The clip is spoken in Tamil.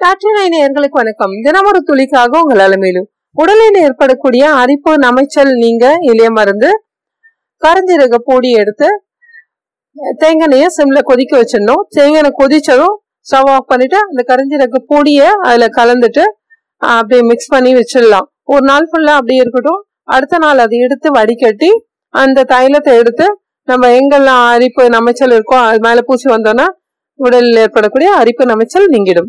டாக்டர் நேயர்களுக்கு வணக்கம். ஒரு துளிக்காக உங்கள் அலமையிலும். உடலில் ஏற்படக்கூடிய அரிப்பு நமைச்சல் நீங்க இளைய மருந்து கரைஞ்சீரக பொடி எடுத்து தேங்காய் சிம்ல கொதிக்க வச்சிடணும். தேங்காய் கொதிச்சதும் ஸ்டவ் ஆஃப் பண்ணிட்டு அந்த கரைஞ்சீரக பொடியை அதுல கலந்துட்டு அப்படியே மிக்ஸ் பண்ணி வச்சிடலாம். ஒரு நாள் ஃபுல்லா அப்படியே இருக்கட்டும். அடுத்த நாள் அதை எடுத்து வடிகட்டி அந்த தைலத்தை எடுத்து நம்ம எங்கெல்லாம் அரிப்பு நமைச்சல் இருக்கோ அது மேல பூச்சி வந்தோம்னா உடலில் ஏற்படக்கூடிய அரிப்பு நமைச்சல் நீங்கிடும்.